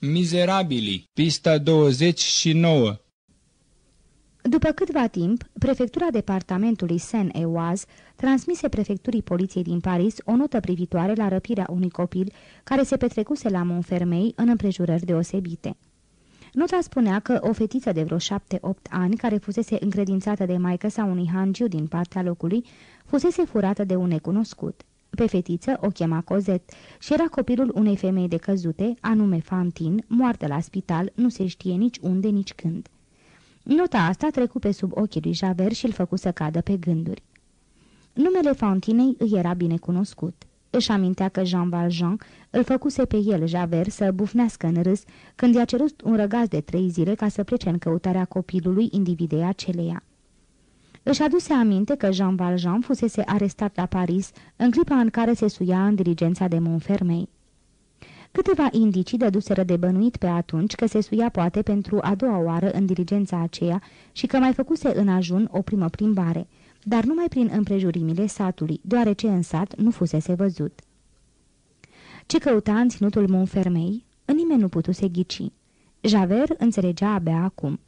Mizerabili, pista 29 După câtva timp, prefectura departamentului Seine-et-Oise transmise prefecturii poliției din Paris o notă privitoare la răpirea unui copil care se petrecuse la Montfermeil în împrejurări deosebite. Nota spunea că o fetiță de vreo șapte-opt ani, care fusese încredințată de maică sau unui hangiu din partea locului, fusese furată de un necunoscut. Pe fetiță o chema Cozet și era copilul unei femei de căzute, anume Fantin, moartă la spital, nu se știe nici unde, nici când. Nota asta trecu pe sub ochii lui Javert și îl făcu să cadă pe gânduri. Numele Fantinei îi era bine cunoscut. Își amintea că Jean Valjean îl făcuse pe el, Javert, să bufnească în râs când i-a cerut un răgaz de trei zile ca să plece în căutarea copilului individei aceleia. Își aduse aminte că Jean Valjean fusese arestat la Paris în clipa în care se suia în diligența de Montfermeil. Câteva indicii dăduseră de bănuit pe atunci că se suia poate pentru a doua oară în diligența aceea și că mai făcuse în ajun o primă plimbare, dar numai prin împrejurimile satului, deoarece în sat nu fusese văzut. Ce căuta în ținutul Montfermei, nimeni nu putuse ghici. Javert înțelegea abia acum.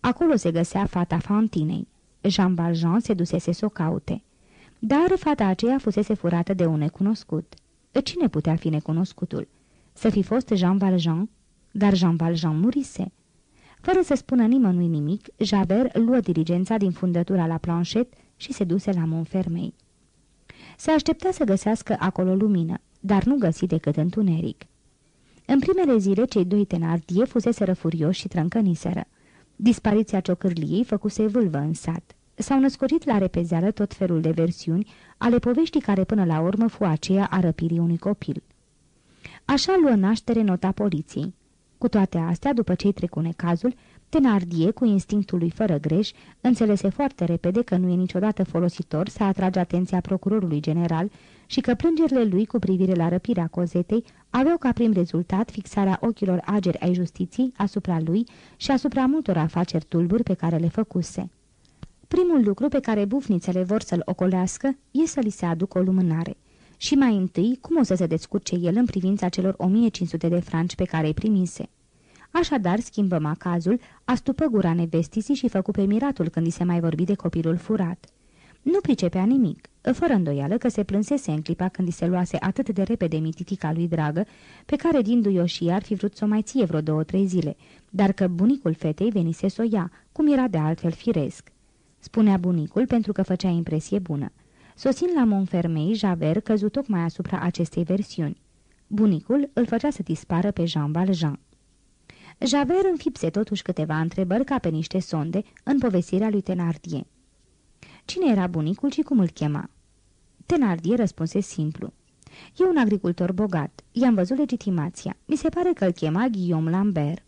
Acolo se găsea fata Fantinei. Jean Valjean se dusese să o caute. Dar fata aceea fusese furată de un necunoscut. Cine putea fi necunoscutul? Să fi fost Jean Valjean? Dar Jean Valjean murise. Fără să spună nimănui nimic, Javert luă diligența din fundătura la planchet și se duse la Montfermei. Se aștepta să găsească acolo lumină, dar nu găsi decât întuneric. În primele zile, cei doi tenardie fuseseră furioși și trâncăniseră. Dispariția ciocârliei făcuse vâlvă în sat. S-au născorit la repezeală tot felul de versiuni ale poveștii care până la urmă fu aceea a răpirii unui copil. Așa luă naștere nota poliției. Cu toate astea, după ce-i trecune cazul, Tenardie, cu instinctul lui fără greș, înțelese foarte repede că nu e niciodată folositor să atrage atenția procurorului general și că plângerile lui cu privire la răpirea cozetei aveau ca prim rezultat fixarea ochilor ageri ai justiției asupra lui și asupra multor afaceri tulburi pe care le făcuse. Primul lucru pe care bufnițele vor să-l ocolească e să li se aducă o lumânare. Și mai întâi, cum o să se descurce el în privința celor 1500 de franci pe care îi primise. Așadar, schimbă macazul, astupă gura nevestisii și făcu pe miratul când îi se mai vorbi de copilul furat. Nu pricepea nimic, fără îndoială că se plânsese în clipa când îi se luase atât de repede mititica lui dragă, pe care dindu-i-o și ar fi vrut să o mai ție vreo două-trei zile, dar că bunicul fetei venise să o ia, cum era de altfel firesc. Spunea bunicul pentru că făcea impresie bună. Sosind la Montfermei, Javert căzut tocmai asupra acestei versiuni. Bunicul îl făcea să dispară pe Jean Valjean. Javert înfipse totuși câteva întrebări ca pe niște sonde în povestirea lui Tenardier. Cine era bunicul și cum îl chema? Tenardier răspunse simplu. E un agricultor bogat. I-am văzut legitimația. Mi se pare că îl chema Guillaume Lambert.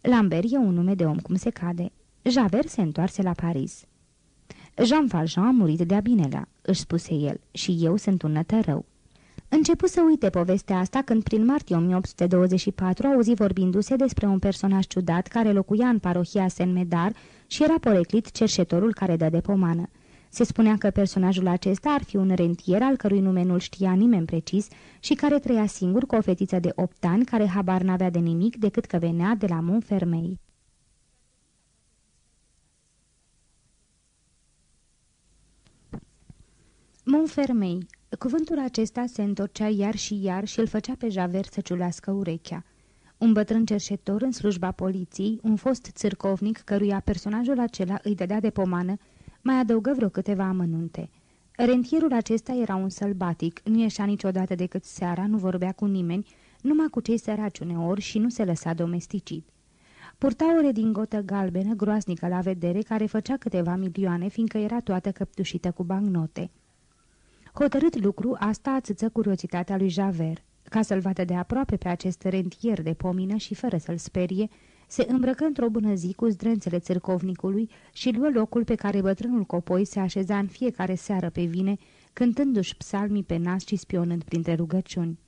Lambert e un nume de om cum se cade. Javert se întoarse la Paris. Jean Valjean a murit de-a binelea, își spuse el, și eu sunt un nătărău. Începu să uite povestea asta când prin martie 1824 auzi vorbindu-se despre un personaj ciudat care locuia în parohia Saint-Medar și era poreclit cerșetorul care dă de pomană. Se spunea că personajul acesta ar fi un rentier al cărui nume nu-l știa nimeni precis și care trăia singur cu o fetiță de opt ani care habar n-avea de nimic decât că venea de la Montfermeil. Montfermeil. Cuvântul acesta se întorcea iar și iar și îl făcea pe Javert să ciulească urechea. Un bătrân cerșetor în slujba poliției, un fost țârcovnic căruia personajul acela îi dădea de pomană, mai adăugă vreo câteva amănunte. Rentierul acesta era un sălbatic, nu ieșea niciodată decât seara, nu vorbea cu nimeni, numai cu cei săraci uneori și nu se lăsa domesticit. Purta o redingotă galbenă, groasnică la vedere, care făcea câteva milioane, fiindcă era toată căptușită cu bancnote. Hotărât lucru, asta ațăță curiozitatea lui Javert. Ca să-l vadă de aproape pe acest rentier de pomină și fără să-l sperie, se îmbrăcă într-o bună zi cu zdrențele țârcovnicului și luă locul pe care bătrânul copoi se așeza în fiecare seară pe vine, cântându-și psalmii pe nas și spionând printre rugăciuni.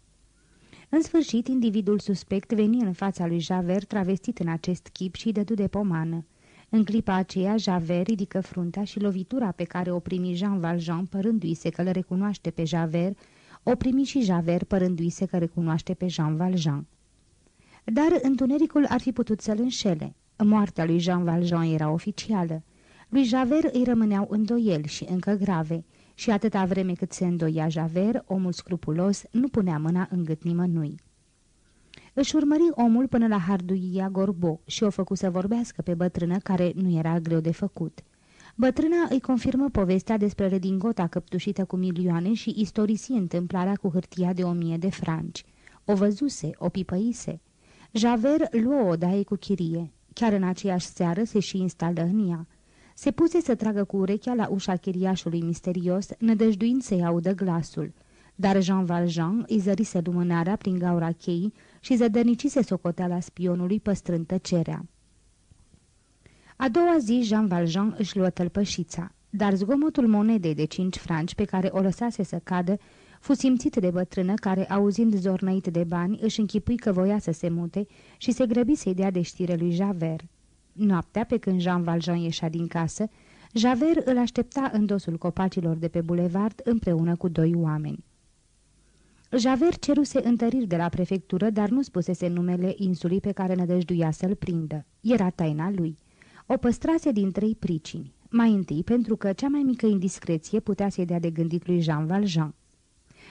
În sfârșit, individul suspect veni în fața lui Javert travestit în acest chip și dădu de pomană. În clipa aceea, Javert ridică fruntea și lovitura pe care o primi Jean Valjean, părându-i se că le recunoaște pe Javert, o primi și Javert, părându-i se că recunoaște pe Jean Valjean. Dar întunericul ar fi putut să-l înșele. Moartea lui Jean Valjean era oficială. Lui Javert îi rămâneau îndoieli și încă grave, și atâta vreme cât se îndoia Javert, omul scrupulos nu punea mâna în gât nimănui. Își urmări omul până la harduia Gorbo și o făcu să vorbească pe bătrână care nu era greu de făcut. Bătrâna îi confirmă povestea despre redingota căptușită cu milioane și istorisi întâmplarea cu hârtia de o mie de franci. O văzuse, o pipăise. Javert luă o daie cu chirie. Chiar în aceeași seară se și instală în ea. Se puse să tragă cu urechea la ușa chiriașului misterios, nădăjduind să-i audă glasul. Dar Jean Valjean îi zărise lumânarea prin gaura cheii și zădărnicise socoteala spionului păstrând tăcerea. A doua zi Jean Valjean își luă tălpășița, dar zgomotul monedei de cinci franci pe care o lăsase să cadă fu simțit de bătrână care, auzind zornăit de bani, își închipui că voia să se mute și se grăbi să-i dea de știre lui Javert. Noaptea, pe când Jean Valjean ieșea din casă, Javert îl aștepta în dosul copacilor de pe bulevard împreună cu doi oameni. Javert ceruse întăriri de la prefectură, dar nu spusese numele insulii pe care nădăjduia să-l prindă. Era taina lui. O păstrase din trei pricini. Mai întâi, pentru că cea mai mică indiscreție putea să-i dea de gândit lui Jean Valjean.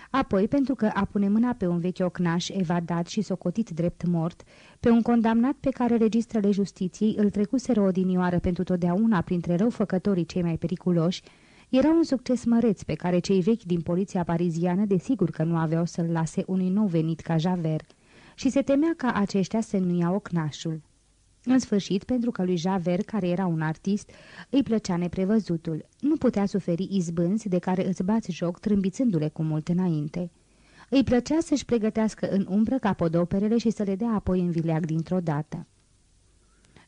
Apoi, pentru că a pune mâna pe un vechi ocnaș evadat și socotit drept mort, pe un condamnat pe care registrele justiției îl trecuseră odinioară pentru totdeauna printre răufăcătorii cei mai periculoși, era un succes măreț pe care cei vechi din poliția pariziană desigur că nu aveau să-l lase unui nou venit ca Javert și se temea ca aceștia să nu ia ocnașul. În sfârșit, pentru că lui Javert, care era un artist, îi plăcea neprevăzutul. Nu putea suferi izbânzi de care îți bați joc trâmbițându-le cu mult înainte. Îi plăcea să-și pregătească în umbră capodoperele și să le dea apoi în vileag dintr-o dată.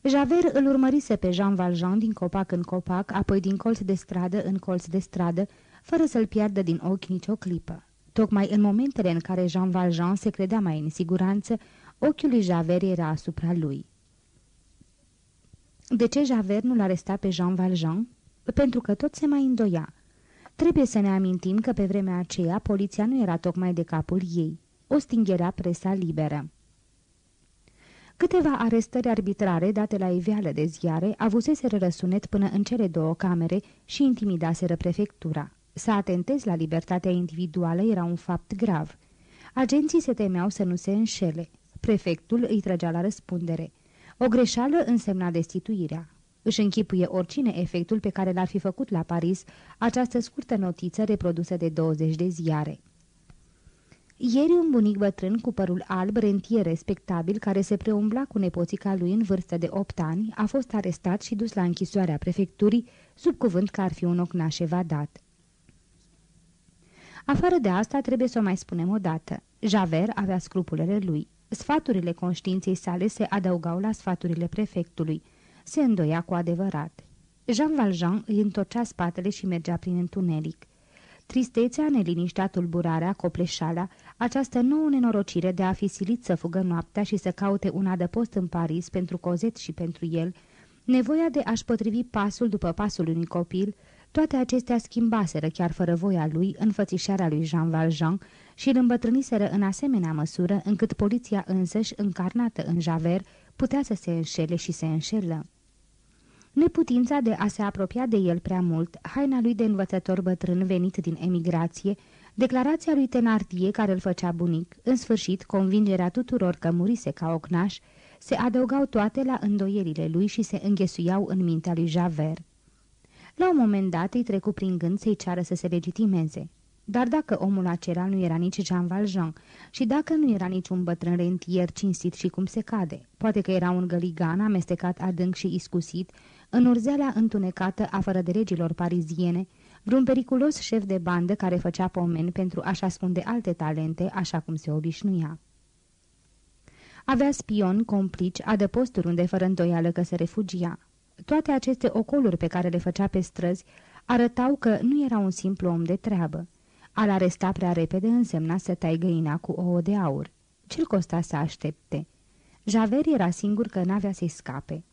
Javert îl urmărise pe Jean Valjean din copac în copac, apoi din colț de stradă în colț de stradă, fără să-l piardă din ochi nicio clipă. Tocmai în momentele în care Jean Valjean se credea mai în siguranță, ochiul lui Javert era asupra lui. De ce Javert nu l aresta pe Jean Valjean? Pentru că tot se mai îndoia. Trebuie să ne amintim că pe vremea aceea poliția nu era tocmai de capul ei. O stingherea presa liberă. Câteva arestări arbitrare date la iveală de ziare avuseseră răsunet până în cele două camere și intimidaseră prefectura. Să atentezi la libertatea individuală era un fapt grav. Agenții se temeau să nu se înșele. Prefectul îi trăgea la răspundere. O greșeală însemna destituirea. Își închipuie oricine efectul pe care l-ar fi făcut la Paris această scurtă notiță reprodusă de 20 de ziare. Ieri un bunic bătrân cu părul alb, rentier respectabil, care se preumbla cu nepoțica lui în vârstă de 8 ani, a fost arestat și dus la închisoarea prefecturii, sub cuvânt că ar fi un ocnaș evadat. Afară de asta, trebuie să o mai spunem o dată. Javert avea scrupulele lui. Sfaturile conștiinței sale se adăugau la sfaturile prefectului. Se îndoia cu adevărat. Jean Valjean îi întorcea spatele și mergea prin întuneric. Tristețea, neliniștea, tulburarea, copleșala, această nouă nenorocire de a fi silit să fugă noaptea și să caute un adăpost în Paris pentru Cozet și pentru el, nevoia de a-și potrivi pasul după pasul unui copil, toate acestea schimbaseră chiar fără voia lui înfățișarea lui Jean Valjean și îl îmbătrâniseră în asemenea măsură încât poliția însăși, încarnată în Javert, putea să se înșele și se înșelă. Neputința de a se apropia de el prea mult, haina lui de învățător bătrân venit din emigrație, declarația lui Tenardie care îl făcea bunic, în sfârșit convingerea tuturor că murise ca ocnaș, se adăugau toate la îndoierile lui și se înghesuiau în mintea lui Javert. La un moment dat îi trecu prin gând să-i ceară să se legitimeze. Dar dacă omul acela nu era nici Jean Valjean și dacă nu era nici un bătrân rentier cinstit și cum se cade, poate că era un găligan amestecat adânc și iscusit, în urzeala întunecată a fără de regilor pariziene, vreun periculos șef de bandă care făcea pomeni pentru a-și ascunde alte talente, așa cum se obișnuia. Avea spion, complici, adăposturi unde fără îndoială că se refugia. Toate aceste ocoluri pe care le făcea pe străzi arătau că nu era un simplu om de treabă. Al aresta prea repede însemna să tai găina cu ouă de aur. Ce-l costa să aștepte? Javert era singur că n-avea să-i scape.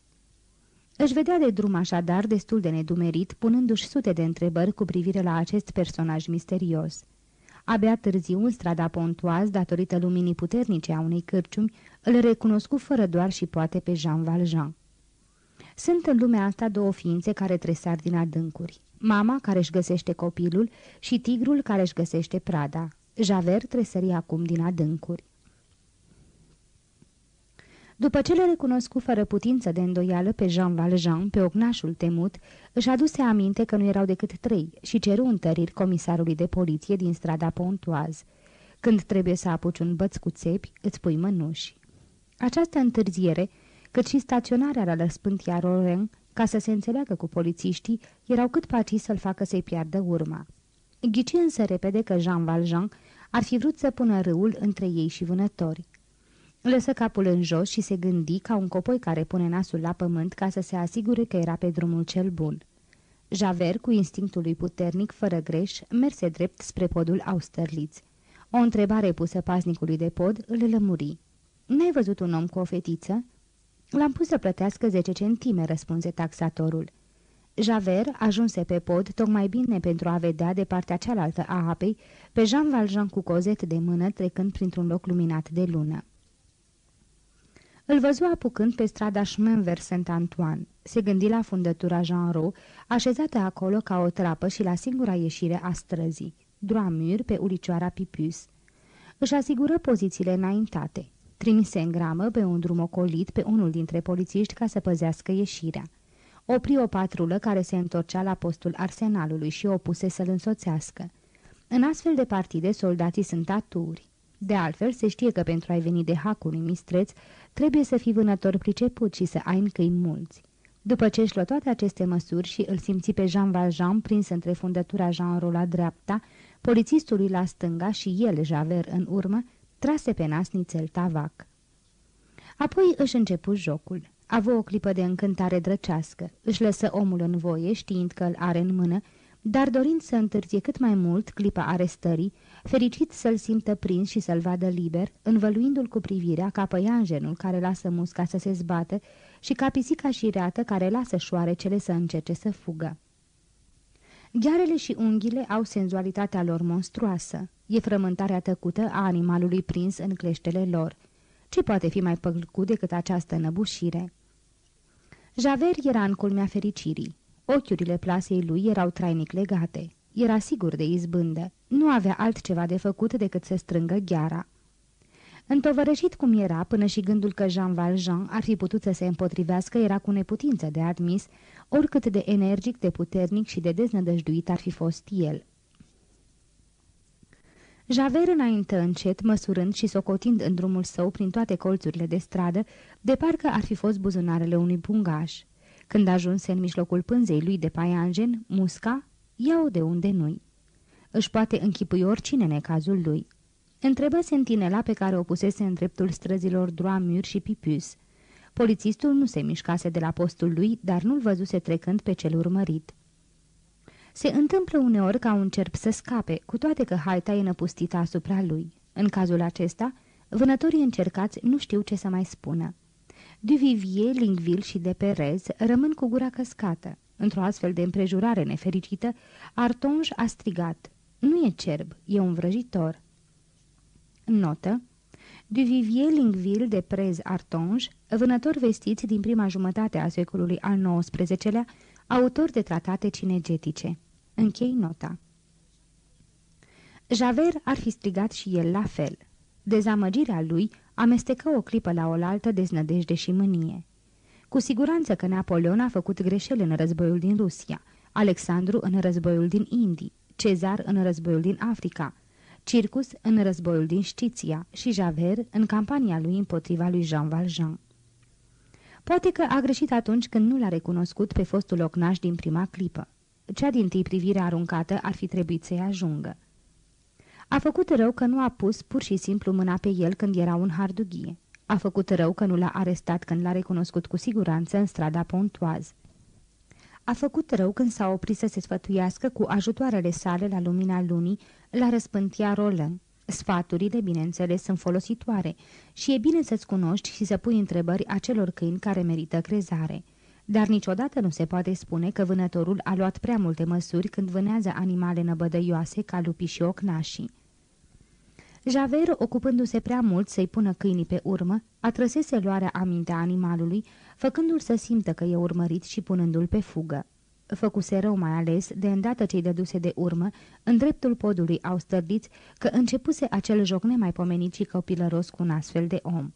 Își vedea de drum așadar destul de nedumerit, punându-și sute de întrebări cu privire la acest personaj misterios. Abia târziu, în strada Pontoaz, datorită luminii puternice a unei cârciumi, îl recunoscu fără doar și poate pe Jean Valjean. Sunt în lumea asta două ființe care tresar din adâncuri. Mama care își găsește copilul și tigrul care își găsește prada. Javert tresări acum din adâncuri. După ce le recunoscu fără putință de îndoială pe Jean Valjean, pe ognașul temut, își aduse aminte că nu erau decât trei și ceru întăriri comisarului de poliție din strada Pontoaz. Când trebuie să apuci un băț cu țepi, îți pui mănuși. Această întârziere, cât și staționarea la răspântia Roren, ca să se înțeleagă cu polițiștii, erau cât paci să-l facă să-i piardă urma. Ghici însă repede că Jean Valjean ar fi vrut să pună râul între ei și vânători. Lăsă capul în jos și se gândi ca un copoi care pune nasul la pământ ca să se asigure că era pe drumul cel bun. Javert, cu instinctul lui puternic, fără greș, merse drept spre podul Austerlitz. O întrebare pusă paznicului de pod îl lămuri. N-ai văzut un om cu o fetiță?" L-am pus să plătească 10 centime," răspunse taxatorul. Javert ajunse pe pod tocmai bine pentru a vedea de partea cealaltă a apei pe Jean Valjean cu cozet de mână trecând printr-un loc luminat de lună. Îl văzu apucând pe strada Chemin vers Saint-Antoine. Se gândi la fundătura Jean Rou, așezată acolo ca o trapă și la singura ieșire a străzii, Droamur pe ulicioara Pipus. Își asigură pozițiile înaintate. Trimise în gramă pe un drum ocolit pe unul dintre polițiști ca să păzească ieșirea. Opri o patrulă care se întorcea la postul arsenalului și o puse să-l însoțească. În astfel de partide, soldații sunt aturi. De altfel, se știe că pentru a-i veni de hacul unui mistreț, trebuie să fii vânător priceput și să ai încăi mulți. După ce își luă toate aceste măsuri și îl simți pe Jean Valjean prins între fundătura Jean la dreapta, polițistului la stânga și el, Javert, în urmă, trase pe nas nițel tavac. Apoi își începu jocul. Avu o clipă de încântare drăcească. Își lăsă omul în voie, știind că îl are în mână, dar dorind să întârzie cât mai mult clipa arestării, fericit să-l simtă prins și să-l vadă liber, învăluindu-l cu privirea ca păianjenul care lasă musca să se zbată și ca pisica șireată care lasă șoarecele să încerce să fugă. Ghearele și unghiile au senzualitatea lor monstruoasă. E frământarea tăcută a animalului prins în cleștele lor. Ce poate fi mai plăcut decât această năbușire? Javert era în culmea fericirii. Ochiurile plasei lui erau trainic legate. Era sigur de izbândă. Nu avea altceva de făcut decât să strângă gheara. Întovărășit cum era, până și gândul că Jean Valjean ar fi putut să se împotrivească era cu neputință de admis, oricât de energic, de puternic și de deznădăjduit ar fi fost el. Javert înaintă încet, măsurând și socotind în drumul său prin toate colțurile de stradă, de parcă ar fi fost buzunarele unui bungaș. Când ajunse în mijlocul pânzei lui de paianjen, musca, ia-o de unde nu-i. Își poate închipui oricine în cazul lui. Întrebă sentinela pe care o pusese în dreptul străzilor Droamur și Pipus. Polițistul nu se mișcase de la postul lui, dar nu-l văzuse trecând pe cel urmărit. Se întâmplă uneori ca un cerp să scape, cu toate că haita e năpustită asupra lui. În cazul acesta, vânătorii încercați nu știu ce să mai spună. Duvivier, Lingville și de Perez rămân cu gura căscată. Într-o astfel de împrejurare nefericită, Artonj a strigat. Nu e cerb, e un vrăjitor. Notă Duvivier Lingville de Prez Artonj, vânător vestiți din prima jumătate a secolului al XIX-lea, autor de tratate cinegetice. Închei nota. Javert ar fi strigat și el la fel. Dezamăgirea lui amestecă o clipă la oaltă deznădejde și mânie. Cu siguranță că Napoleon a făcut greșeli în războiul din Rusia, Alexandru în războiul din Indii, Cezar în războiul din Africa, Circus în războiul din Știția și Javert în campania lui împotriva lui Jean Valjean. Poate că a greșit atunci când nu l-a recunoscut pe fostul ocnaș din prima clipă. Cea din tâi privire aruncată ar fi trebuit să-i ajungă. A făcut rău că nu a pus pur și simplu mâna pe el când era un hardughie. A făcut rău că nu l-a arestat când l-a recunoscut cu siguranță în strada Pontoaz. A făcut rău când s-a oprit să se sfătuiască cu ajutoarele sale la lumina lunii la răspântia rolă. Sfaturile, bineînțeles, sunt folositoare și e bine să-ți cunoști și să pui întrebări acelor câini care merită crezare. Dar niciodată nu se poate spune că vânătorul a luat prea multe măsuri când vânează animale năbădăioase ca lupii și ocnașii. Javert, ocupându-se prea mult să-i pună câinii pe urmă, atrăsese luarea amintea animalului, făcându-l să simtă că e urmărit și punându-l pe fugă. Făcuse rău mai ales, de îndată ce-i dăduse de urmă, în dreptul podului au stărdiți că începuse acel joc nemaipomenit și copilăros cu un astfel de om.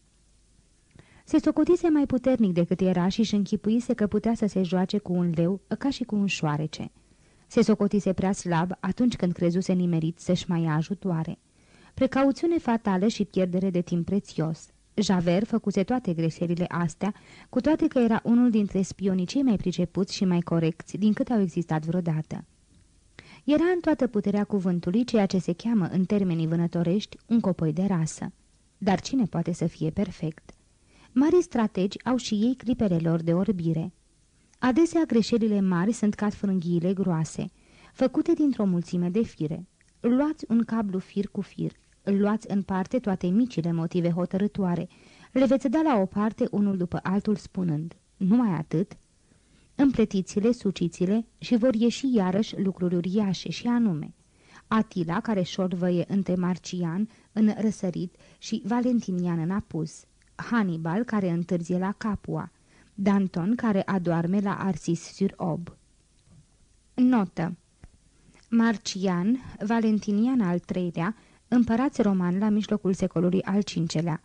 Se socotise mai puternic decât era și își închipuise că putea să se joace cu un leu ca și cu un șoarece. Se socotise prea slab atunci când crezuse nimerit să-și mai ia ajutoare. Precauțiune fatală și pierdere de timp prețios. Javert făcuse toate greșelile astea, cu toate că era unul dintre spionii cei mai pricepuți și mai corecți din cât au existat vreodată. Era în toată puterea cuvântului ceea ce se cheamă în termenii vânătorești un copoi de rasă. Dar cine poate să fie perfect? Mari strategi au și ei clipele lor de orbire. Adesea greșelile mari sunt ca frânghiile groase, făcute dintr-o mulțime de fire. Luați un cablu fir cu fir, luați în parte toate micile motive hotărătoare, le veți da la o parte unul după altul spunând, numai atât, împletiți-le, suciți-le și vor ieși iarăși lucruri uriașe și anume. Atila, care șorvăie între Marcian în răsărit și Valentinian în apus, Hannibal, care întârzie la Capua, Danton, care adoarme la Arsis-sur-Ob. Notă Marcian, Valentinian al III-lea, împărați romani la mijlocul secolului al V-lea,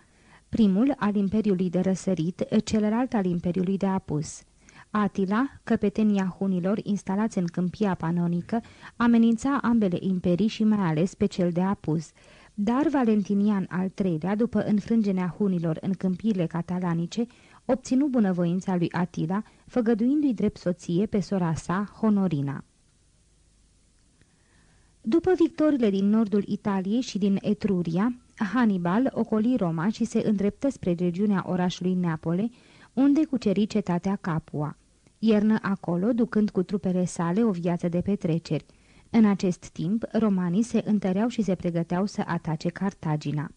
primul al Imperiului de Răsărit, celălalt al Imperiului de Apus. Atila, căpetenia hunilor instalați în câmpia panonică, amenința ambele imperii și mai ales pe cel de Apus, dar Valentinian al III-lea, după înfrângerea hunilor în câmpiile catalanice, obținu bunăvoința lui Atila, făgăduindu-i drept soție pe sora sa, Honorina. După victoriile din nordul Italiei și din Etruria, Hannibal ocoli Roma și se îndreptă spre regiunea orașului Neapole, unde cuceri cetatea Capua. Iernă acolo, ducând cu trupele sale o viață de petreceri. În acest timp, romanii se întăreau și se pregăteau să atace Cartagina.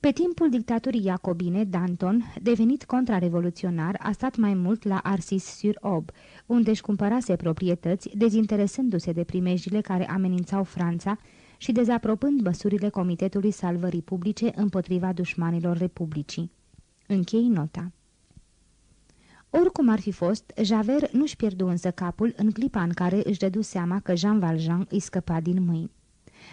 Pe timpul dictaturii iacobine, Danton, devenit contrarevoluționar, a stat mai mult la Arsis-sur-Ob, unde își cumpărase proprietăți, dezinteresându-se de primejile care amenințau Franța și dezapropând măsurile Comitetului Salvării Publice împotriva dușmanilor Republicii. Închei nota. Oricum ar fi fost, Javert nu-și pierdu însă capul în clipa în care își dădu seama că Jean Valjean îi scăpa din mâini.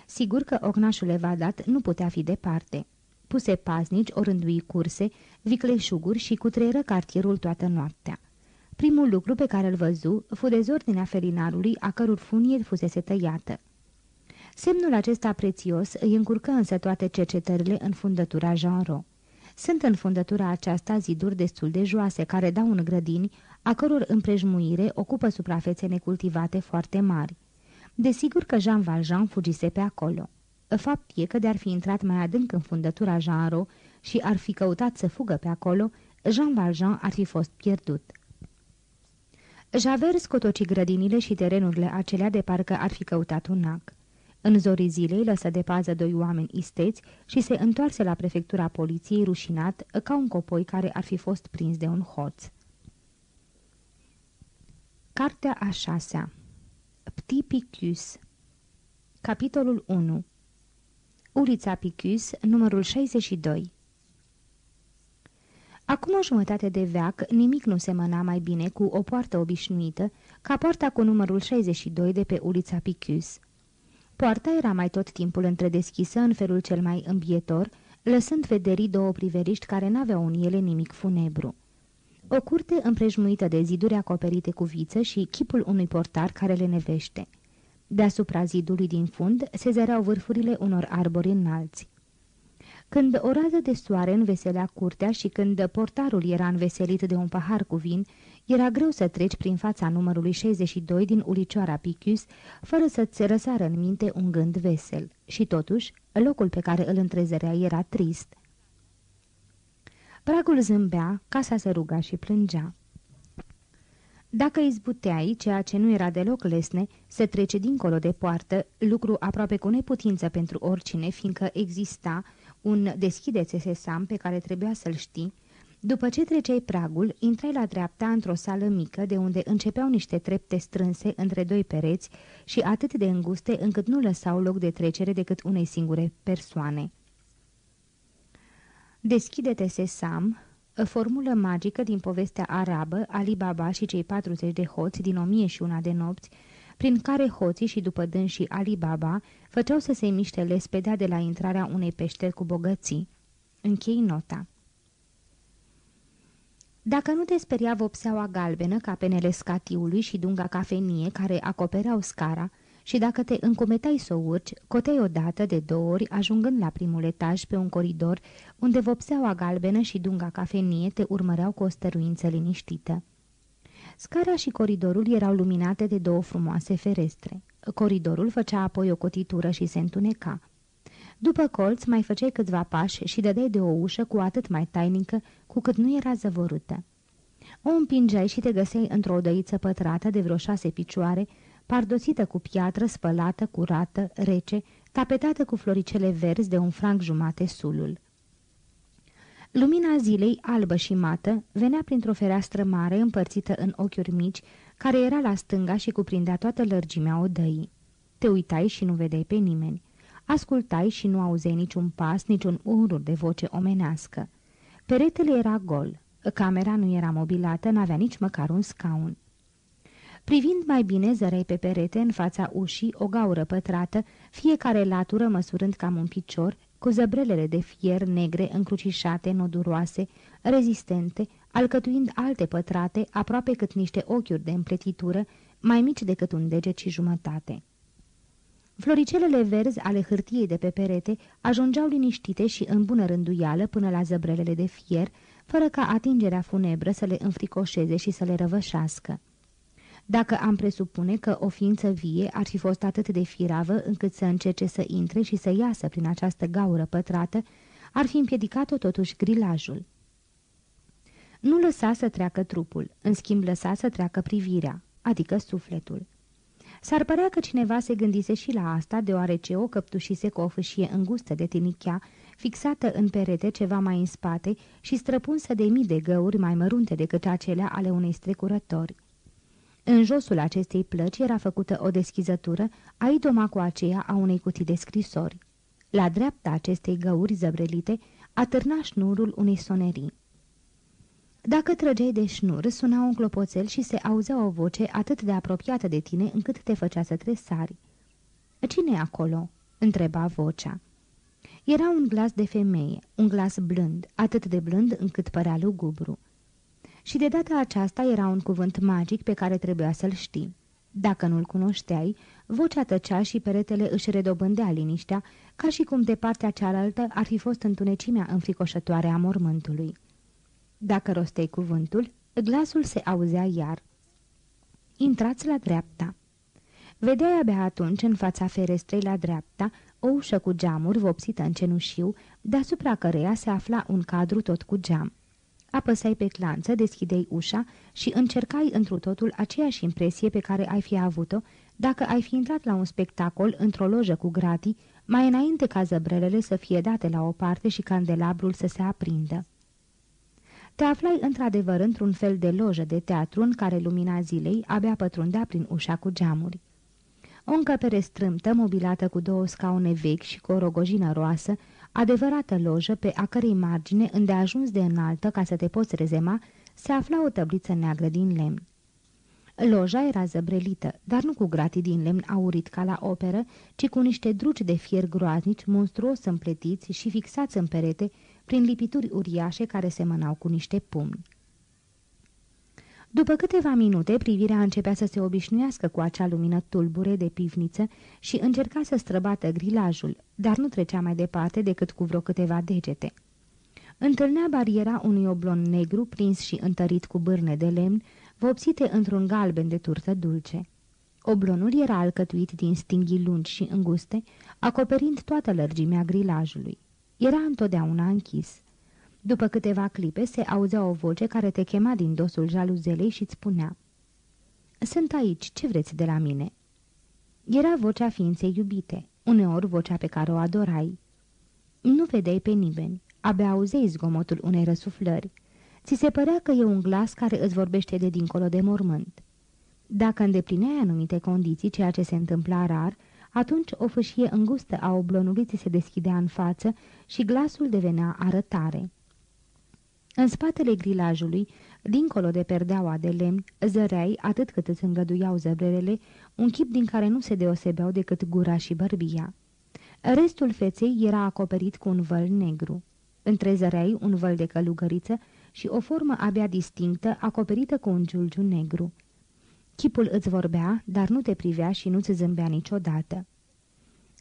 Sigur că ognașul evadat nu putea fi departe. Puse paznici, orândui curse, vicleșuguri și cutreieră cartierul toată noaptea. Primul lucru pe care îl văzu fu dezordinea felinarului, a căror funie fusese tăiată. Semnul acesta prețios îi încurcă însă toate cercetările în fundătura Jean Sunt în fundătura aceasta ziduri destul de joase, care dau în grădini, a căror împrejmuire ocupă suprafețe necultivate foarte mari. Desigur că Jean Valjean fugise pe acolo. Fapt e că de-ar fi intrat mai adânc în fundătura Jean și ar fi căutat să fugă pe acolo, Jean Valjean ar fi fost pierdut. Javert scotoci grădinile și terenurile acelea de parcă ar fi căutat un nac. În zorii zilei lăsă de pază doi oameni isteți și se întoarse la prefectura poliției rușinat ca un copoi care ar fi fost prins de un hoț. Cartea a șasea Ptipicus Capitolul 1 Ulița Picus, numărul 62 Acum o jumătate de veac, nimic nu semăna mai bine cu o poartă obișnuită ca poarta cu numărul 62 de pe ulița Picus. Poarta era mai tot timpul întredeschisă în felul cel mai îmbietor, lăsând vederii două priveliști care n-aveau în ele nimic funebru. O curte împrejmuită de ziduri acoperite cu viță și chipul unui portar care le nevește. Deasupra zidului din fund se zăreau vârfurile unor arbori înalți. Când o rază de soare înveselea curtea și când portarul era înveselit de un pahar cu vin, era greu să treci prin fața numărului 62 din ulicioara Picus, fără să-ți răsară în minte un gând vesel. Și totuși, locul pe care îl întrezărea era trist. Pragul zâmbea, casa se ruga și plângea. Dacă izbuteai, ceea ce nu era deloc lesne, să trece dincolo de poartă, lucru aproape cu neputință pentru oricine, fiindcă exista un deschideți sesam pe care trebuia să-l știi, După ce treceai pragul, intrai la dreapta într-o sală mică, de unde începeau niște trepte strânse între doi pereți și atât de înguste încât nu lăsau loc de trecere decât unei singure persoane. Deschide-te, Sesam, formulă magică din povestea arabă Ali Baba și cei 40 de hoți din 1001 de nopți, prin care hoții și după dânsii Ali Baba făceau să se miște lespedea de la intrarea unei peșteri cu bogății. Închei nota. Dacă nu te speria vopseaua galbenă ca penele scatiului și dunga cafenie care acopereau scara, și dacă te încumetai să o urci, cotei odată de două ori, ajungând la primul etaj pe un coridor, unde vopseaua galbenă și dunga cafenie te urmăreau cu o stăruință liniștită. Scara și coridorul erau luminate de două frumoase ferestre. Coridorul făcea apoi o cotitură și se întuneca. După colț mai făceai câțiva pași și dădeai de o ușă cu atât mai tainică cu cât nu era zăvorâtă. O împingeai și te găseai într-o odăiță pătrată de vreo șase picioare, pardosită cu piatră, spălată, curată, rece, tapetată cu floricele verzi de un franc jumate sulul. Lumina zilei, albă și mată, venea printr-o fereastră mare împărțită în ochiuri mici, care era la stânga și cuprindea toată lărgimea odăii. Te uitai și nu vedeai pe nimeni. Ascultai și nu auzeai niciun pas, niciun urur de voce omenească. Peretele era gol. Camera nu era mobilată, n-avea nici măcar un scaun. Privind mai bine, zărei pe perete în fața ușii o gaură pătrată, fiecare latură măsurând cam un picior, cu zăbrelele de fier negre încrucișate, noduroase, rezistente, alcătuind alte pătrate, aproape cât niște ochiuri de împletitură, mai mici decât un deget și jumătate. Floricelele verzi ale hârtiei de pe perete ajungeau liniștite și în bună rânduială până la zăbrelele de fier, fără ca atingerea funebră să le înfricoșeze și să le răvășească. Dacă am presupune că o ființă vie ar fi fost atât de firavă încât să încerce să intre și să iasă prin această gaură pătrată, ar fi împiedicat-o totuși grilajul. Nu lăsa să treacă trupul, în schimb lăsa să treacă privirea, adică sufletul. S-ar părea că cineva se gândise și la asta, deoarece o căptușise cu o fâșie îngustă de tinichea, fixată în perete ceva mai în spate și străpunsă de mii de găuri mai mărunte decât acelea ale unei strecurători. În josul acestei plăci era făcută o deschizătură, a idoma cu aceea a unei cutii de scrisori. La dreapta acestei găuri zăbrelite atârna șnurul unei sonerii. Dacă trăgeai de șnur, suna un clopoțel și se auzea o voce atât de apropiată de tine încât te făcea să tresari. Cine e acolo?" întreba vocea. Era un glas de femeie, un glas blând, atât de blând încât părea lugubru. Și de data aceasta era un cuvânt magic pe care trebuia să-l știi. Dacă nu-l cunoșteai, vocea tăcea și peretele își redobândea liniștea, ca și cum de partea cealaltă ar fi fost întunecimea înfricoșătoare a mormântului. Dacă rostei cuvântul, glasul se auzea iar. Intrați la dreapta. Vedeai abia atunci, în fața ferestrei la dreapta, o ușă cu geamuri vopsită în cenușiu, deasupra căreia se afla un cadru tot cu geam. Apăsai pe clanță, deschidei ușa și încercai întru totul aceeași impresie pe care ai fi avut-o dacă ai fi intrat la un spectacol într-o lojă cu gratii, mai înainte ca zăbrelele să fie date la o parte și candelabrul să se aprindă. Te aflai într-adevăr într-un fel de lojă de teatru în care lumina zilei abia pătrundea prin ușa cu geamuri. O încăpere strâmtă, mobilată cu două scaune vechi și cu o rogojină roasă, adevărată lojă pe a cărei margine, îndeajuns de înaltă ca să te poți rezema, se afla o tăbliță neagră din lemn. Loja era zăbrelită, dar nu cu gratii din lemn aurit ca la operă, ci cu niște druci de fier groaznici, monstruos împletiți și fixați în perete, prin lipituri uriașe care semănau cu niște pumni. După câteva minute, privirea începea să se obișnuiască cu acea lumină tulbure de pivniță și încerca să străbată grilajul, dar nu trecea mai departe decât cu vreo câteva degete. Întâlnea bariera unui oblon negru prins și întărit cu bârne de lemn, vopsite într-un galben de turtă dulce. Oblonul era alcătuit din stinghii lungi și înguste, acoperind toată lărgimea grilajului. Era întotdeauna închis. După câteva clipe se auzea o voce care te chema din dosul jaluzelei și îți spunea Sunt aici, ce vreți de la mine?" Era vocea ființei iubite, uneori vocea pe care o adorai. Nu vedeai pe nimeni, abia auzeai zgomotul unei răsuflări. ți se părea că e un glas care îți vorbește de dincolo de mormânt. Dacă îndeplineai anumite condiții, ceea ce se întâmpla rar, atunci o fâșie îngustă a oblonului ți se deschidea în față și glasul devenea arătare. În spatele grilajului, dincolo de perdeaua de lemn, zăreai, atât cât îți îngăduiau zăbrelele, un chip din care nu se deosebeau decât gura și bărbia. Restul feței era acoperit cu un văl negru. Întrezăreai un văl de călugăriță și o formă abia distinctă, acoperită cu un giulgiu negru. Chipul îți vorbea, dar nu te privea și nu-ți zâmbea niciodată.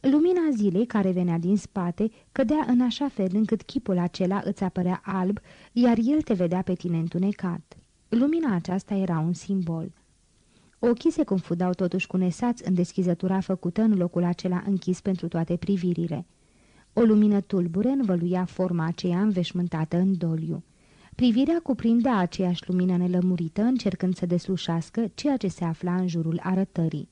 Lumina zilei care venea din spate cădea în așa fel încât chipul acela îți apărea alb, iar el te vedea pe tine întunecat. Lumina aceasta era un simbol. Ochii se confundau totuși cu nesați în deschizătura făcută în locul acela închis pentru toate privirile. O lumină tulbure învăluia forma aceea înveșmântată în doliu. Privirea cuprindea aceeași lumină nelămurită, încercând să deslușească ceea ce se afla în jurul arătării.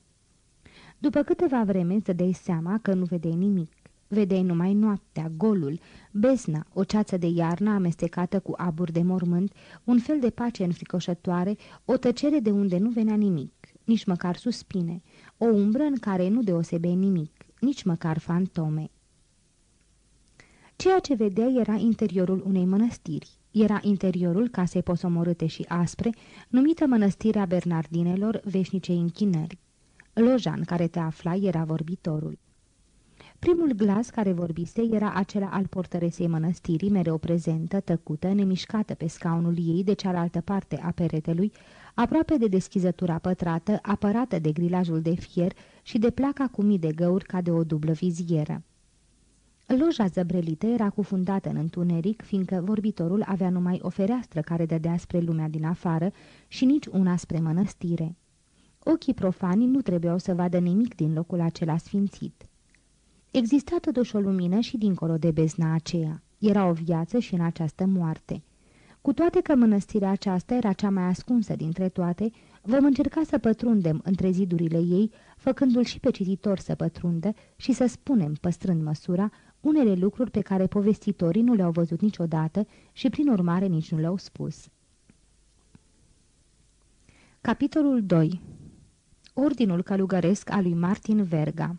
După câteva vreme îți dai seama că nu vedeai nimic. Vedeai numai noaptea, golul, besna, o ceață de iarnă amestecată cu abur de mormânt, un fel de pace înfricoșătoare, o tăcere de unde nu venea nimic, nici măcar suspine, o umbră în care nu deosebei nimic, nici măcar fantome. Ceea ce vedea era interiorul unei mănăstiri. Era interiorul casei posomorâte și aspre, numită Mănăstirea Bernardinelor, veșnice închinări. Loja în care te afla era vorbitorul. Primul glas care vorbise era acela al portăresei mănăstirii, mereu prezentă, tăcută, nemișcată pe scaunul ei de cealaltă parte a peretelui, aproape de deschizătura pătrată, apărată de grilajul de fier și de placa cu mii de găuri ca de o dublă vizieră. Loja zăbrelită era cufundată în întuneric, fiindcă vorbitorul avea numai o fereastră care dădea spre lumea din afară și nici una spre mănăstire. Ochii profani nu trebuiau să vadă nimic din locul acela sfințit. Exista totuși o lumină și dincolo de bezna aceea. Era o viață și în această moarte. Cu toate că mănăstirea aceasta era cea mai ascunsă dintre toate, vom încerca să pătrundem între zidurile ei, făcându-l și pe cititor să pătrundă și să spunem, păstrând măsura, unele lucruri pe care povestitorii nu le-au văzut niciodată și prin urmare nici nu le-au spus. Capitolul 2 Ordinul călugăresc al lui Martin Verga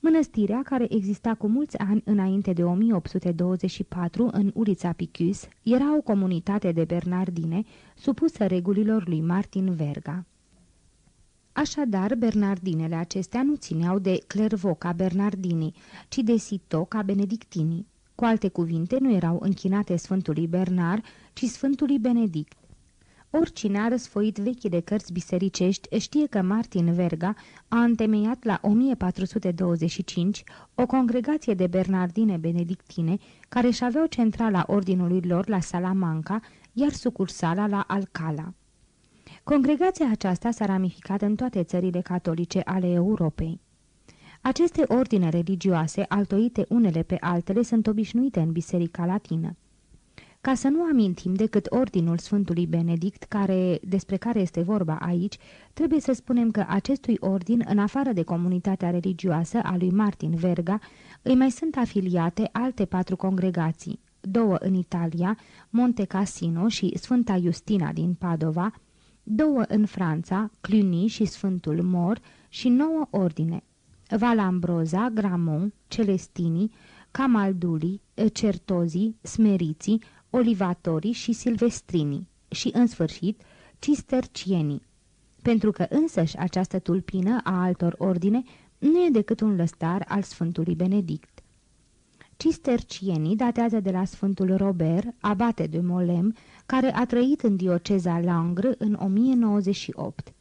Mănăstirea, care exista cu mulți ani înainte de 1824 în ulița Picus, era o comunitate de bernardine supusă regulilor lui Martin Verga. Așadar, bernardinele acestea nu țineau de Clervaux ca bernardinii, ci de Sito ca benedictinii. Cu alte cuvinte, nu erau închinate Sfântului Bernard, ci Sfântului Benedict. Oricine a răsfoit de cărți bisericești știe că Martin Verga a întemeiat la 1425 o congregație de bernardine benedictine care își aveau centrala ordinului lor la Salamanca, iar sucursala la Alcala. Congregația aceasta s-a ramificat în toate țările catolice ale Europei. Aceste ordine religioase, altoite unele pe altele, sunt obișnuite în Biserica Latină. Ca să nu amintim decât ordinul Sfântului Benedict, care, despre care este vorba aici, trebuie să spunem că acestui ordin, în afară de comunitatea religioasă a lui Martin Verga, îi mai sunt afiliate alte patru congregații, două în Italia, Monte Cassino și Sfânta Justina din Padova, două în Franța, Cluny și Sfântul Mor și nouă ordine, Valambroza, Gramont, Celestini, Camalduli, Certozi, Smeriții, Olivatorii și Silvestrini și, în sfârșit, Cistercienii. Pentru că însăși această tulpină a altor ordine nu e decât un lăstar al Sfântului Benedict. Cistercienii datează de la Sfântul Robert, abate de Molem, care a trăit în dioceza Langres în 1098.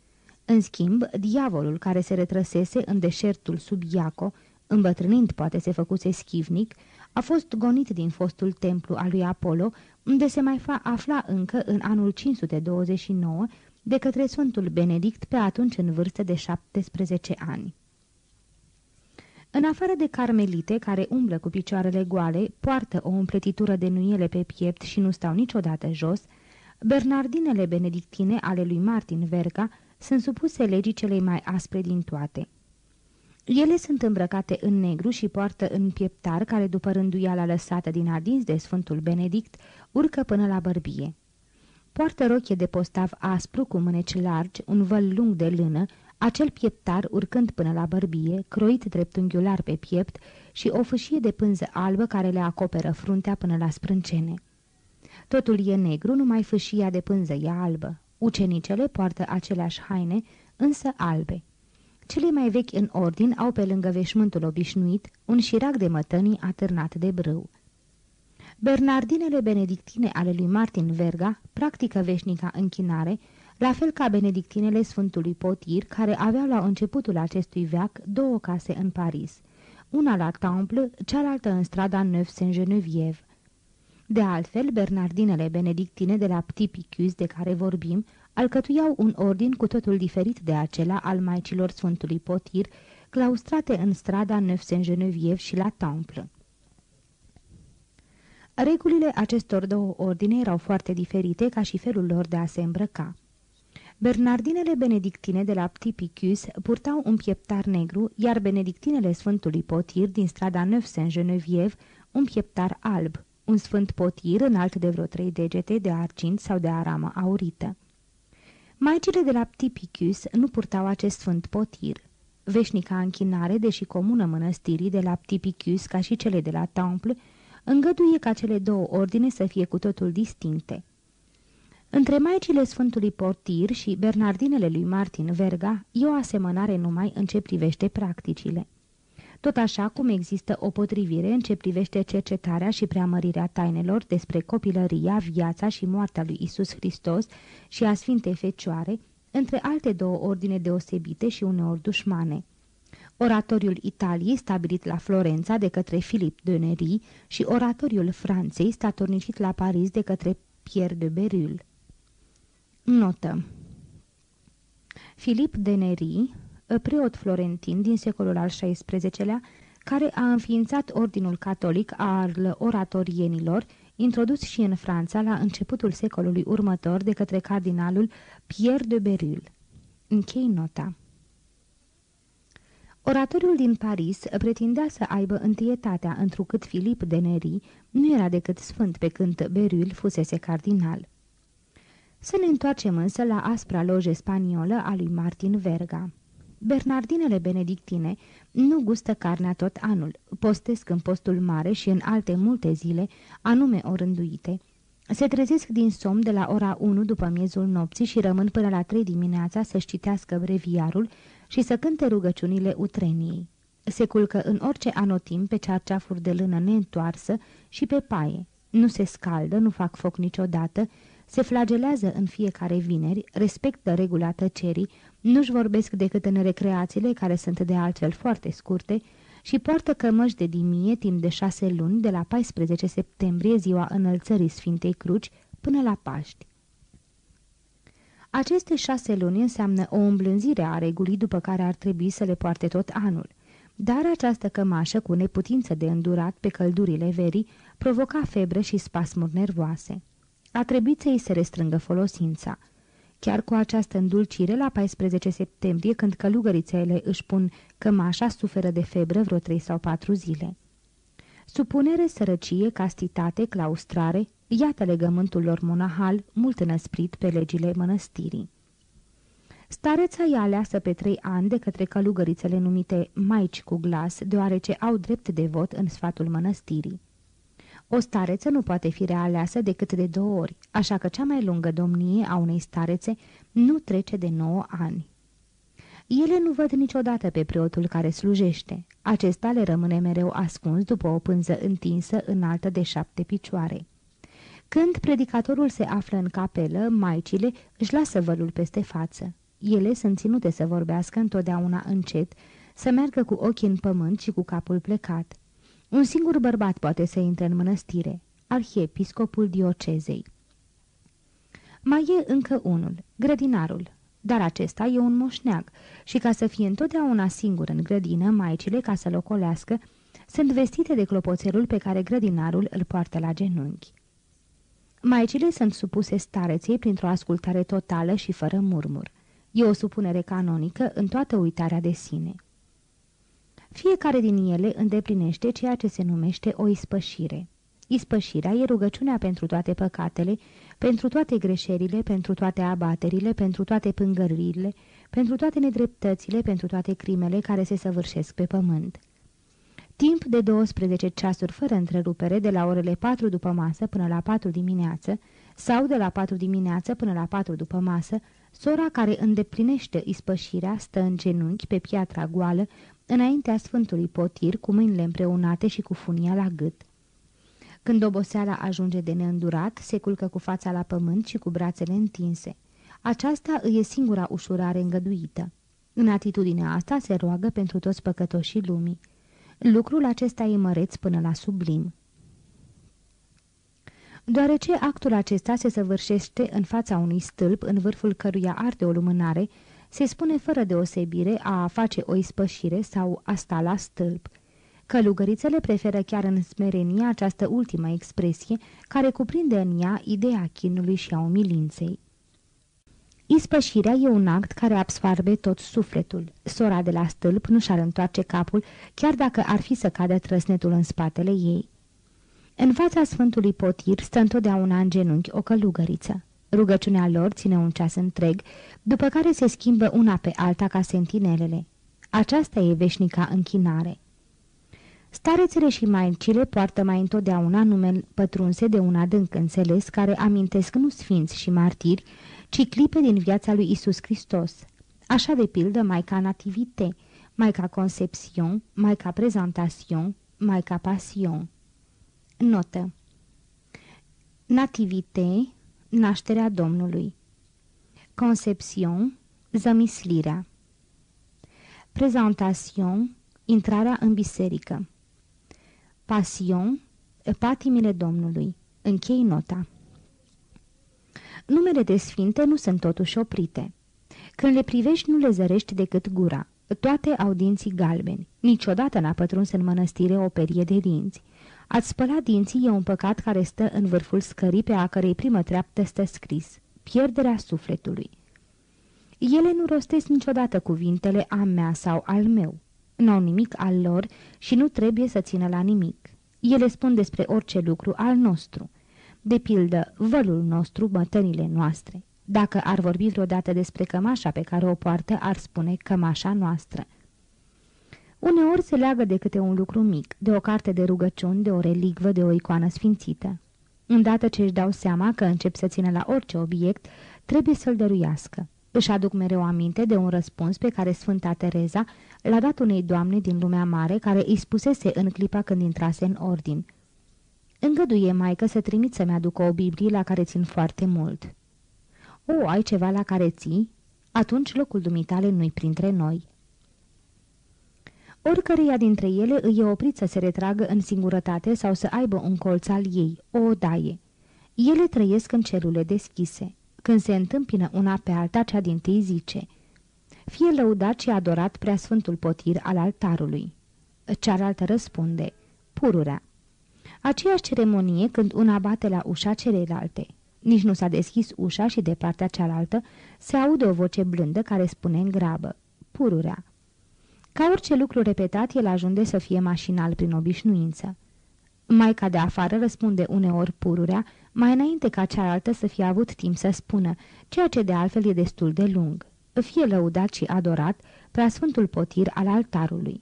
În schimb, diavolul care se retrăsese în deșertul sub Iaco, îmbătrânind poate se făcuse schivnic, a fost gonit din fostul templu al lui Apollo, unde se mai fa afla încă în anul 529 de către Sfântul Benedict, pe atunci în vârstă de 17 ani. În afară de carmelite care umblă cu picioarele goale, poartă o împletitură de nuiele pe piept și nu stau niciodată jos, bernardinele benedictine ale lui Martin Verga sunt supuse legii celei mai aspre din toate. Ele sunt îmbrăcate în negru și poartă în pieptar care, după rânduiala lăsată din adins de Sfântul Benedict, urcă până la bărbie. Poartă rochie de postav aspru cu mâneci largi, un văl lung de lână, acel pieptar urcând până la bărbie, croit dreptunghiular pe piept și o fâșie de pânză albă care le acoperă fruntea până la sprâncene. Totul e negru, numai fâșia de pânză e albă. Ucenicele poartă aceleași haine, însă albe. Cele mai vechi în ordin au pe lângă veșmântul obișnuit un șirac de mătănii atârnat de brâu. Bernardinele benedictine ale lui Martin Verga practică veșnica închinare, la fel ca benedictinele Sfântului Potir, care aveau la începutul acestui veac două case în Paris, una la Temple, cealaltă în strada Neuf-Saint-Geneviève. De altfel, bernardinele benedictine de la Petit Picus de care vorbim, alcătuiau un ordin cu totul diferit de acela al Maicilor Sfântului Potir, claustrate în strada Neuf-Saint-Geneviève și la Temple. Regulile acestor două ordine erau foarte diferite ca și felul lor de a se îmbrăca. Bernardinele benedictine de la Ptipicus purtau un pieptar negru, iar benedictinele Sfântului Potir din strada Neuf-Saint-Geneviève un pieptar alb, un sfânt potir înalt de vreo trei degete de argint sau de aramă aurită. Maicile de la Ptipicus nu purtau acest sfânt potir. Veșnica închinare, deși comună mănăstirii de la Ptipicus ca și cele de la Temple, îngăduie ca cele două ordine să fie cu totul distincte. Între Maicile Sfântului Portir și Bernardinele lui Martin Verga e o asemănare numai în ce privește practicile. Tot așa cum există o potrivire în ce privește cercetarea și preamărirea tainelor despre copilăria, viața și moartea lui Isus Hristos și a Sfintei Fecioare, între alte două ordine deosebite și uneori dușmane – oratoriul Italiei stabilit la Florența de către Philip de Neri și oratoriul Franței statornicit la Paris de către Pierre de Berulle. Notă Philip de Neri, preot florentin din secolul al XVI-lea, care a înființat ordinul catolic al oratorienilor, introdus și în Franța la începutul secolului următor de către cardinalul Pierre de Berulle. Închei nota. Oratoriul din Paris pretindea să aibă întâietatea, întrucât Filip de Neri nu era decât sfânt pe când Berul fusese cardinal. Să ne întoarcem însă la aspra loje spaniolă a lui Martin Verga. Bernardinele benedictine nu gustă carnea tot anul, postesc în postul mare și în alte multe zile, anume orânduite. Se trezesc din somn de la ora 1 după miezul nopții și rămân până la 3 dimineața să-și citească breviarul și să cânte rugăciunile utreniei. Se culcă în orice anotim pe cearceafuri de lână neîntoarsă și pe paie. Nu se scaldă, nu fac foc niciodată, se flagelează în fiecare vineri, respectă regula tăcerii, nu-și vorbesc decât în recreațiile care sunt de altfel foarte scurte și poartă cămăși de dimie timp de șase luni de la 14 septembrie, ziua înălțării Sfintei Cruci, până la Paști. Aceste șase luni înseamnă o îmblânzire a regulii după care ar trebui să le poarte tot anul. Dar această cămașă cu neputință de îndurat pe căldurile verii provoca febre și spasmuri nervoase. A trebuit să îi se restrângă folosința. Chiar cu această îndulcire, la 14 septembrie, când călugărițele își pun cămașa, suferă de febră vreo 3 sau 4 zile. Supunere, sărăcie, castitate, claustrare, Iată legământul lor monahal, mult înăsprit pe legile mănăstirii. Stareța e aleasă pe trei ani de către călugărițele numite maici cu glas, deoarece au drept de vot în sfatul mănăstirii. O stareță nu poate fi realeasă decât de două ori, așa că cea mai lungă domnie a unei starețe nu trece de nouă ani. Ele nu văd niciodată pe preotul care slujește. Acesta le rămâne mereu ascuns după o pânză întinsă înaltă de șapte picioare. Când predicatorul se află în capelă, maicile își lasă vălul peste față. Ele sunt ținute să vorbească întotdeauna încet, să meargă cu ochii în pământ și cu capul plecat. Un singur bărbat poate să intre în mănăstire, arhiepiscopul diocezei. Mai e încă unul, grădinarul, dar acesta e un moșneag și ca să fie întotdeauna singur în grădină, maicile, ca să-l ocolească, sunt vestite de clopoțelul pe care grădinarul îl poartă la genunchi. Maicile sunt supuse stareței printr-o ascultare totală și fără murmur. E o supunere canonică în toată uitarea de sine. Fiecare din ele îndeplinește ceea ce se numește o ispășire. Ispășirea e rugăciunea pentru toate păcatele, pentru toate greșelile, pentru toate abaterile, pentru toate pângăririle, pentru toate nedreptățile, pentru toate crimele care se săvârșesc pe pământ. Timp de 12 ceasuri fără întrerupere, de la orele 4 după masă până la 4 dimineață, sau de la 4 dimineață până la 4 după masă, sora care îndeplinește ispășirea stă în genunchi pe piatra goală, înaintea Sfântului Potir, cu mâinile împreunate și cu funia la gât. Când oboseala ajunge de neîndurat, se culcă cu fața la pământ și cu brațele întinse. Aceasta îi e singura ușurare îngăduită. În atitudinea asta se roagă pentru toți păcătoșii lumii. Lucrul acesta e măreț până la sublim. Deoarece actul acesta se săvârșește în fața unui stâlp în vârful căruia arde o lumânare, se spune fără deosebire a face o ispășire sau a sta la stâlp. Călugărițele preferă chiar în smerenie această ultimă expresie, care cuprinde în ea ideea chinului și a umilinței. Ispășirea e un act care absfarbe tot sufletul. Sora de la stâlp nu și-ar întoarce capul, chiar dacă ar fi să cadă trăsnetul în spatele ei. În fața Sfântului Potir stă întotdeauna în genunchi o călugăriță. Rugăciunea lor ține un ceas întreg, după care se schimbă una pe alta ca sentinelele. Aceasta e veșnica închinare. Starețele și maicile poartă mai întotdeauna numele pătrunse de un adânc înțeles care amintesc nu sfinți și martiri, ci clipe din viața lui Isus Hristos. Așa de pildă Maica Nativite, Maica Concepțion, Maica Prezentation, Maica Passion. Notă Nativite, nașterea Domnului Concepțion, zămislirea Prezentation, intrarea în biserică Pasion, patimile Domnului. Închei nota. Numele de sfinte nu sunt totuși oprite. Când le privești, nu le zărești decât gura. Toate au dinții galbeni. Niciodată n-a pătruns în mănăstire o perie de dinți. Ați spăla dinții e un păcat care stă în vârful scării pe a cărei primă treaptă stă scris. Pierderea sufletului. Ele nu rostesc niciodată cuvintele a mea sau al meu. N-au nimic al lor și nu trebuie să țină la nimic. Ele spun despre orice lucru al nostru. De pildă, vălul nostru, bătănile noastre. Dacă ar vorbi vreodată despre cămașa pe care o poartă, ar spune cămașa noastră. Uneori se leagă de câte un lucru mic, de o carte de rugăciuni, de o relicvă, de o icoană sfințită. Îndată ce își dau seama că încep să țină la orice obiect, trebuie să-l dăruiască. Își aduc mereu aminte de un răspuns pe care Sfânta Tereza l-a dat unei doamne din lumea mare care îi spusese în clipa când intrase în ordin. Îngăduie, maică, să trimit să-mi aducă o Biblie la care țin foarte mult. O, ai ceva la care ții? Atunci locul dumitale nu-i printre noi. Oricăreia dintre ele îi e oprit să se retragă în singurătate sau să aibă un colț al ei, o odaie. Ele trăiesc în celule deschise. Când se întâmpină una pe alta, cea din tâi zice Fie lăudat și adorat prea sfântul potir al altarului. Cealaltă răspunde Pururea. Aceeași ceremonie când una bate la ușa celelalte. Nici nu s-a deschis ușa și de partea cealaltă se aude o voce blândă care spune în grabă Pururea. Ca orice lucru repetat, el ajunge să fie mașinal prin obișnuință. Maica de afară răspunde uneori pururea, mai înainte ca cealaltă să fie avut timp să spună, ceea ce de altfel e destul de lung. Fie lăudat și adorat, preasfântul potir al altarului.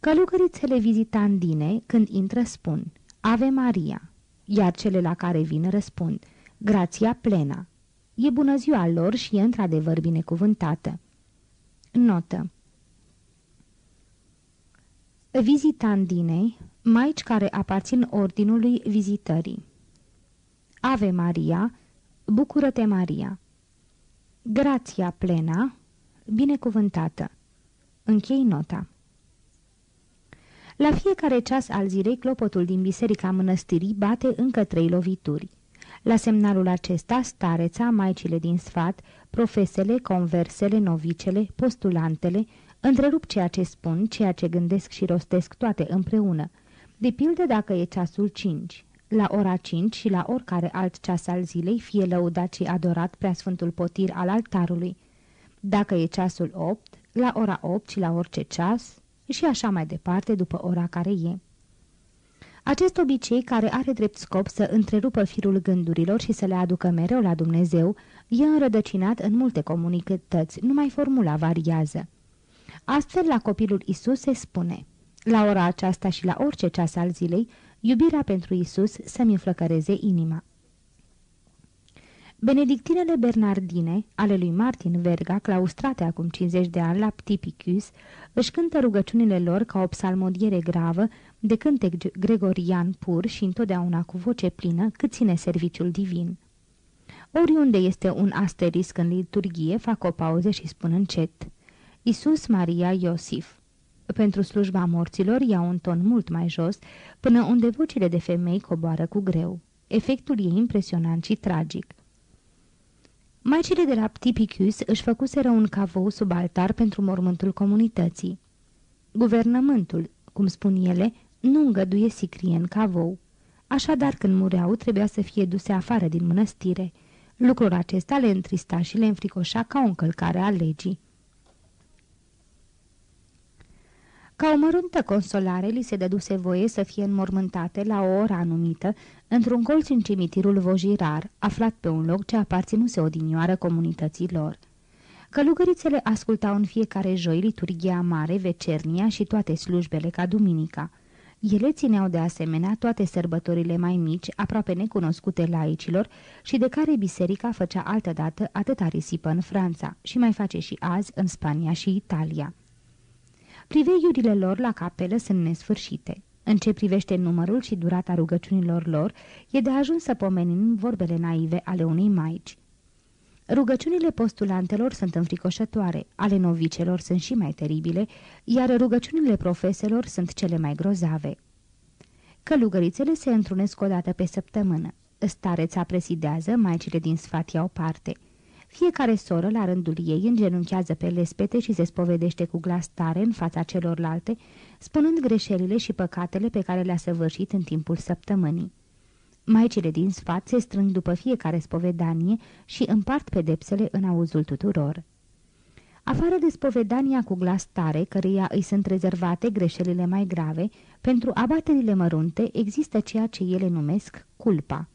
Călugărițele vizitandine, când intră, spun, Ave Maria, iar cele la care vin răspund, Grația plena. E bună ziua lor și e într-adevăr binecuvântată. Notă Vizitandinei, maici care aparțin ordinului vizitării. Ave Maria, bucură-te Maria. Grația plena, binecuvântată. Închei nota. La fiecare ceas al zilei, clopotul din biserica mănăstirii bate încă trei lovituri. La semnalul acesta, stareța, maicile din sfat, profesele, conversele, novicele, postulantele, întrerup ceea ce spun, ceea ce gândesc și rostesc toate împreună. De pildă dacă e ceasul 5. La ora 5 și la oricare alt ceas al zilei, fie lăudat și adorat preasfântul potir al altarului. Dacă e ceasul 8, la ora 8 și la orice ceas și așa mai departe după ora care e. Acest obicei, care are drept scop să întrerupă firul gândurilor și să le aducă mereu la Dumnezeu, e înrădăcinat în multe comunicătăți, numai formula variază. Astfel, la copilul Isus se spune, la ora aceasta și la orice ceas al zilei, iubirea pentru Isus să-mi înflăcăreze inima. Benedictinele bernardine, ale lui Martin Verga, claustrate acum 50 de ani la Ptipicus, își cântă rugăciunile lor ca o psalmodiere gravă, de cântec gregorian pur și întotdeauna cu voce plină, cât ține serviciul divin. Oriunde este un asterisc în liturghie, fac o pauză și spun încet. Isus Maria Iosif. Pentru slujba morților iau un ton mult mai jos, până unde vocile de femei coboară cu greu. Efectul e impresionant și tragic. Maicile de la Ptipicus își făcuseră un cavou sub altar pentru mormântul comunității. Guvernământul, cum spun ele, nu îngăduie sicrie în cavou. Așadar, când mureau, trebuia să fie duse afară din mănăstire. Lucrul acesta le întrista și le înfricoșa ca o încălcare a legii. Ca o măruntă consolare, li se dăduse voie să fie înmormântate la o oră anumită, într-un colț în cimitirul Vojirar, aflat pe un loc ce aparținuse odinioară comunității lor. Călugărițele ascultau în fiecare joi liturghia mare, vecernia și toate slujbele ca duminica. Ele țineau de asemenea toate sărbătorile mai mici, aproape necunoscute laicilor și de care biserica făcea altădată atâta risipă în Franța și mai face și azi în Spania și Italia. Priveiurile lor la capelă sunt nesfârșite. În ce privește numărul și durata rugăciunilor lor, e de ajuns să pomenim vorbele naive ale unei maici. Rugăciunile postulantelor sunt înfricoșătoare, ale novicelor sunt și mai teribile, iar rugăciunile profeselor sunt cele mai grozave. Călugărițele se întrunesc o dată pe săptămână. Stareța presidează, maicile din sfat iau parte – fiecare soră, la rândul ei, îngenunchează pe lespete și se spovedește cu glas tare în fața celorlalte, spunând greșelile și păcatele pe care le-a săvârșit în timpul săptămânii. Maicile din sfat se strâng după fiecare spovedanie și împart pedepsele în auzul tuturor. Afară de spovedania cu glas tare, căreia îi sunt rezervate greșelile mai grave, pentru abaterile mărunte există ceea ce ele numesc culpa.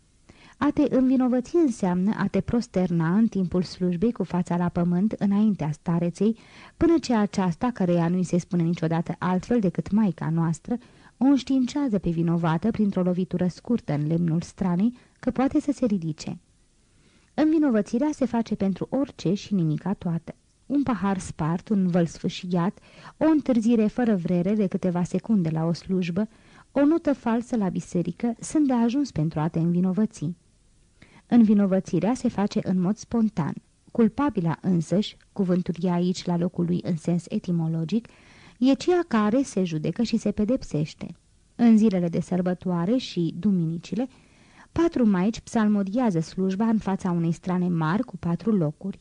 A te învinovăți înseamnă a te prosterna în timpul slujbei cu fața la pământ înaintea stareței, până ce aceasta, căreia nu-i se spune niciodată altfel decât maica noastră, o înștiincează pe vinovată printr-o lovitură scurtă în lemnul stranei, că poate să se ridice. Învinovățirea se face pentru orice și nimica toată. Un pahar spart, un văl sfâșiat, o întârziere fără vrere de câteva secunde la o slujbă, o notă falsă la biserică sunt de ajuns pentru a te învinovăți. Învinovățirea se face în mod spontan. Culpabila însăși, cuvântul e aici la locul lui în sens etimologic, e ceea care se judecă și se pedepsește. În zilele de sărbătoare și duminicile, patru maici psalmodiază slujba în fața unei strane mari cu patru locuri,